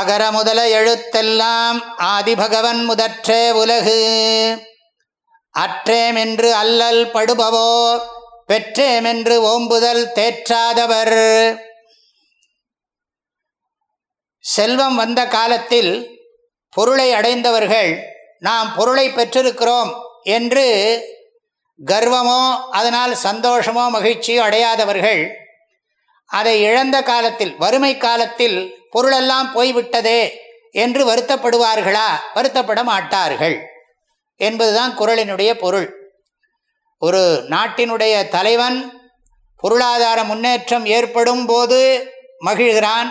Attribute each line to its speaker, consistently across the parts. Speaker 1: அகர முதல எழுத்தெல்லாம் ஆதிபகவன் முதற்றே உலகு அற்றேமென்று அல்லல் படுபவோ பெற்றேமென்று ஓம்புதல் தேற்றாதவர் செல்வம் வந்த காலத்தில் பொருளை அடைந்தவர்கள் நாம் பொருளை பெற்றிருக்கிறோம் என்று கர்வமோ அதனால் சந்தோஷமோ மகிழ்ச்சியோ அடையாதவர்கள் அதை இழந்த காலத்தில் வறுமை காலத்தில் பொருளெல்லாம் போய்விட்டதே என்று வருத்தப்படுவார்களா வருத்தப்பட மாட்டார்கள் என்பதுதான் குரலினுடைய பொருள் ஒரு நாட்டினுடைய தலைவன் பொருளாதார முன்னேற்றம் ஏற்படும் போது மகிழ்கிறான்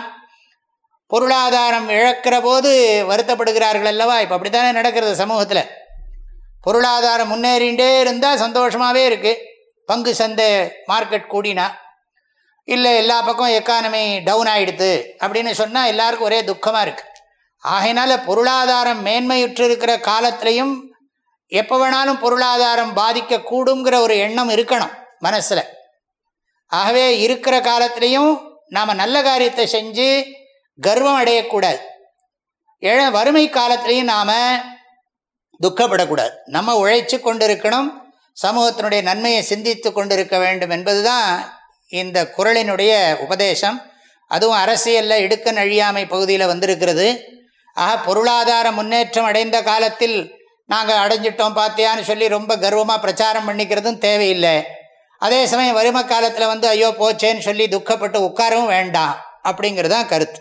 Speaker 1: பொருளாதாரம் இழக்கிற போது வருத்தப்படுகிறார்கள் அல்லவா இப்போ அப்படித்தானே நடக்கிறது சமூகத்தில் பொருளாதாரம் முன்னேறிகிட்டே இருந்தால் சந்தோஷமாகவே இருக்குது பங்கு சந்தை மார்க்கெட் கூடினா இல்லை எல்லா பக்கம் எக்கானமி டவுன் ஆகிடுது அப்படின்னு சொன்னால் எல்லாருக்கும் ஒரே துக்கமாக இருக்குது ஆகையினால பொருளாதாரம் மேன்மையுற்று இருக்கிற காலத்திலையும் எப்போ வேணாலும் பொருளாதாரம் பாதிக்கக்கூடுங்கிற ஒரு எண்ணம் இருக்கணும் மனசில் ஆகவே இருக்கிற காலத்திலையும் நாம் நல்ல காரியத்தை செஞ்சு கர்வம் அடையக்கூடாது ஏழ வறுமை காலத்திலையும் நாம் துக்கப்படக்கூடாது நம்ம உழைச்சி கொண்டிருக்கணும் சமூகத்தினுடைய நன்மையை சிந்தித்து கொண்டிருக்க வேண்டும் என்பது தான் இந்த குரலினுடைய உபதேசம் அதுவும் அரசியலில் இடுக்க நழியாமை பகுதியில் வந்திருக்கிறது ஆக பொருளாதார முன்னேற்றம் அடைந்த காலத்தில் நாங்கள் அடைஞ்சிட்டோம் பார்த்தியான்னு சொல்லி ரொம்ப கர்வமாக பிரச்சாரம் பண்ணிக்கிறதும் தேவையில்லை அதே சமயம் வரும காலத்தில் வந்து ஐயோ போச்சேன்னு சொல்லி துக்கப்பட்டு உட்காரவும் வேண்டாம் அப்படிங்கிறது தான் கருத்து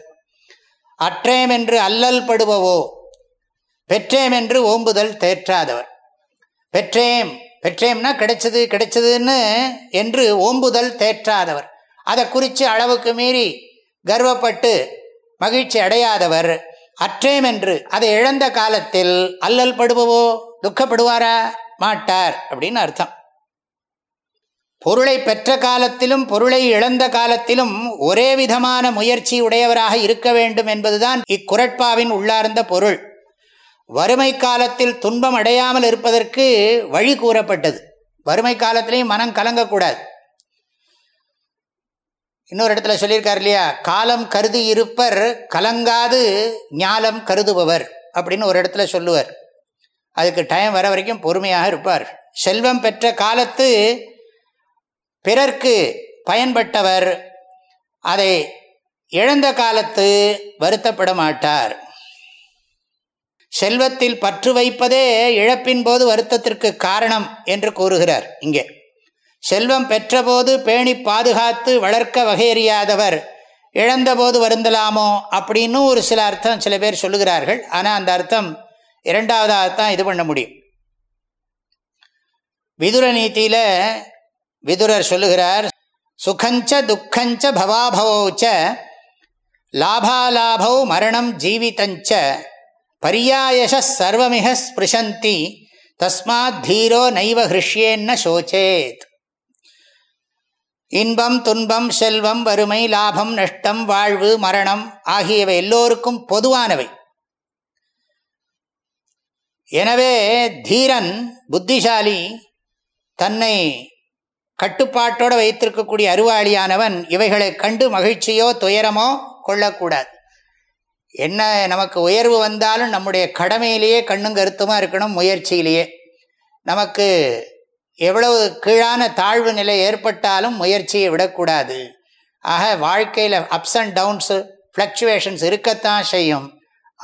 Speaker 1: அற்றேம் என்று அல்லல் படுபவோ பெற்றேம் என்று ஓம்புதல் தேற்றாதவர் பெற்றேம் பெற்றேம்னா கிடைச்சது கிடைச்சதுன்னு என்று ஓம்புதல் தேற்றாதவர் அதை குறித்து அளவுக்கு மீறி கர்வப்பட்டு மகிழ்ச்சி அடையாதவர் அற்றேம் என்று அதை இழந்த காலத்தில் அல்லல் படுபவோ துக்கப்படுவாரா மாட்டார் அப்படின்னு அர்த்தம் பொருளை பெற்ற காலத்திலும் பொருளை இழந்த காலத்திலும் ஒரே விதமான முயற்சி உடையவராக இருக்க வேண்டும் என்பதுதான் இக்குரட்பாவின் உள்ளார்ந்த பொருள் வறுமை காலத்தில் துன்பம் அடையாமல் இருப்பதற்கு வழி கூறப்பட்டது வறுமை காலத்திலையும் மனம் கலங்கக்கூடாது இன்னொரு இடத்துல சொல்லியிருக்கார் இல்லையா காலம் கருதி இருப்பர் கலங்காது ஞாலம் கருதுபவர் அப்படின்னு ஒரு இடத்துல சொல்லுவார் அதுக்கு டைம் வர வரைக்கும் பொறுமையாக இருப்பார் செல்வம் பெற்ற காலத்து பிறர்க்கு பயன்பட்டவர் அதை இழந்த காலத்து வருத்தப்பட மாட்டார் செல்வத்தில் பற்று வைப்பதே இழப்பின் போது வருத்தத்திற்கு காரணம் என்று கூறுகிறார் இங்கே செல்வம் பெற்றபோது பேணி பாதுகாத்து வளர்க்க வகையறியாதவர் இழந்தபோது வருந்தலாமோ அப்படின்னு ஒரு சில அர்த்தம் சில பேர் சொல்லுகிறார்கள் ஆனால் அந்த அர்த்தம் இரண்டாவதாக தான் இது பண்ண முடியும் விதுர நீதியில விதுரர் சொல்லுகிறார் சுகஞ்ச துக்கஞ்ச பவாபவோச்ச லாபாலாபோ மரணம் ஜீவிதஞ்ச பரியாயச சர்வமிக ஸ்பிருஷந்தி தஸ்மாத் தீரோ நைவ ஹிருஷ்யேன்ன சோச்சேத் இன்பம் துன்பம் செல்வம் வறுமை லாபம் நஷ்டம் வாழ்வு மரணம் ஆகியவை எல்லோருக்கும் பொதுவானவை எனவே தீரன் புத்திசாலி தன்னை கட்டுப்பாட்டோடு வைத்திருக்கக்கூடிய அருவாளியானவன் இவைகளை கண்டு மகிழ்ச்சியோ துயரமோ கொள்ளக்கூடாது என்ன நமக்கு உயர்வு வந்தாலும் நம்முடைய கடமையிலேயே கண்ணும் கருத்துமாக இருக்கணும் முயற்சியிலேயே நமக்கு எவ்வளவு கீழான தாழ்வு நிலை ஏற்பட்டாலும் முயற்சியை விடக்கூடாது ஆக வாழ்க்கையில் அப்ஸ் அண்ட் டவுன்ஸு ஃப்ளக்சுவேஷன்ஸ் இருக்கத்தான் செய்யும்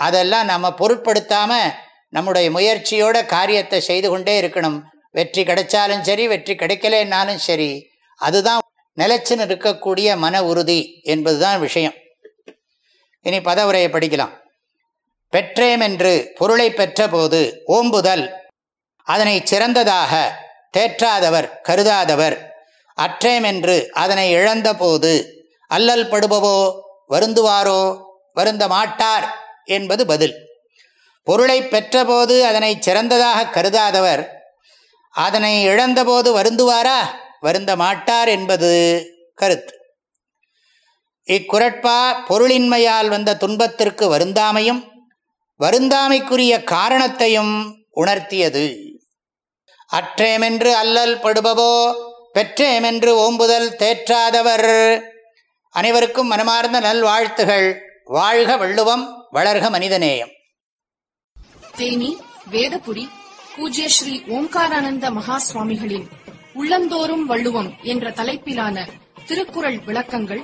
Speaker 1: அதெல்லாம் நம்ம பொருட்படுத்தாமல் நம்முடைய முயற்சியோட காரியத்தை செய்து கொண்டே இருக்கணும் வெற்றி கிடைச்சாலும் சரி வெற்றி கிடைக்கலன்னாலும் சரி அதுதான் நிலச்சின்னு இருக்கக்கூடிய மன உறுதி என்பது தான் விஷயம் இனி பதவுரையை படிக்கலாம் பெற்றேமென்று பொருளை பெற்ற போது ஓம்புதல் அதனை சிறந்ததாக தேற்றாதவர் கருதாதவர் அற்றேமென்று அதனை இழந்த போது அல்லல் படுபவோ வருந்துவாரோ வருந்த மாட்டார் என்பது பதில் பொருளை பெற்றபோது அதனை சிறந்ததாக கருதாதவர் அதனை இழந்தபோது வருந்துவாரா வருந்த மாட்டார் என்பது கருத்து இக்குரட்பா பொருளின்மையால் வந்த துன்பத்திற்கு வருந்தாமையும் வருந்தாமைக்குரிய காரணத்தையும் உணர்த்தியது அற்றேமென்று அல்லல் படுபவோ பெற்றேமென்று ஓம்புதல் தேற்றாதவர் அனைவருக்கும் மனமார்ந்த நல்வாழ்த்துகள் வாழ்க வள்ளுவம் வளர்க மனிதநேயம் தேனி வேதபுடி பூஜ்ய ஸ்ரீ ஓம்காரானந்த மகா சுவாமிகளின் உள்ளந்தோறும் வள்ளுவம் என்ற தலைப்பிலான திருக்குறள் விளக்கங்கள்